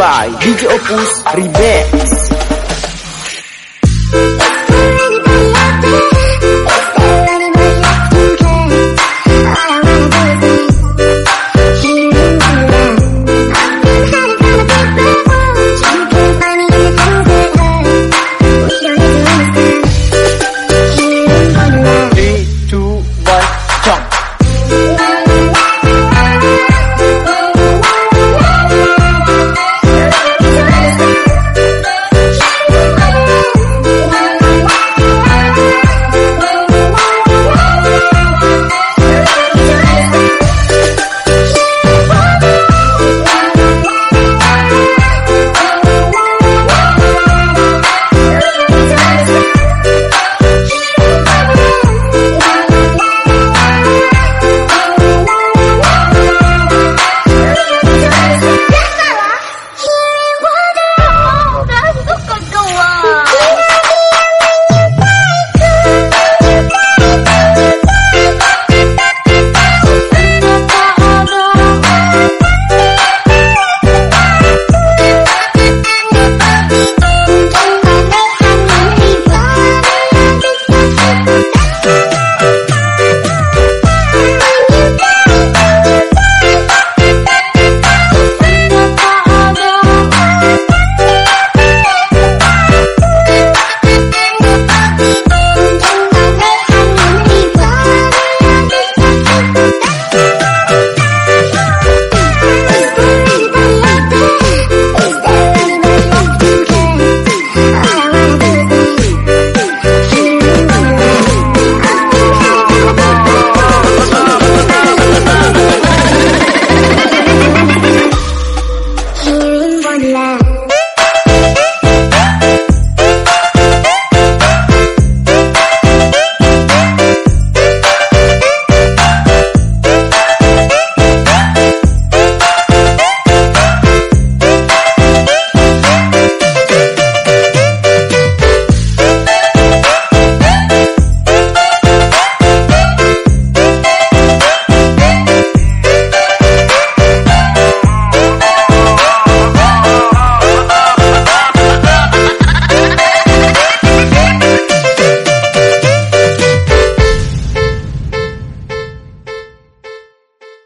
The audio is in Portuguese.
by DJ Opus Remix.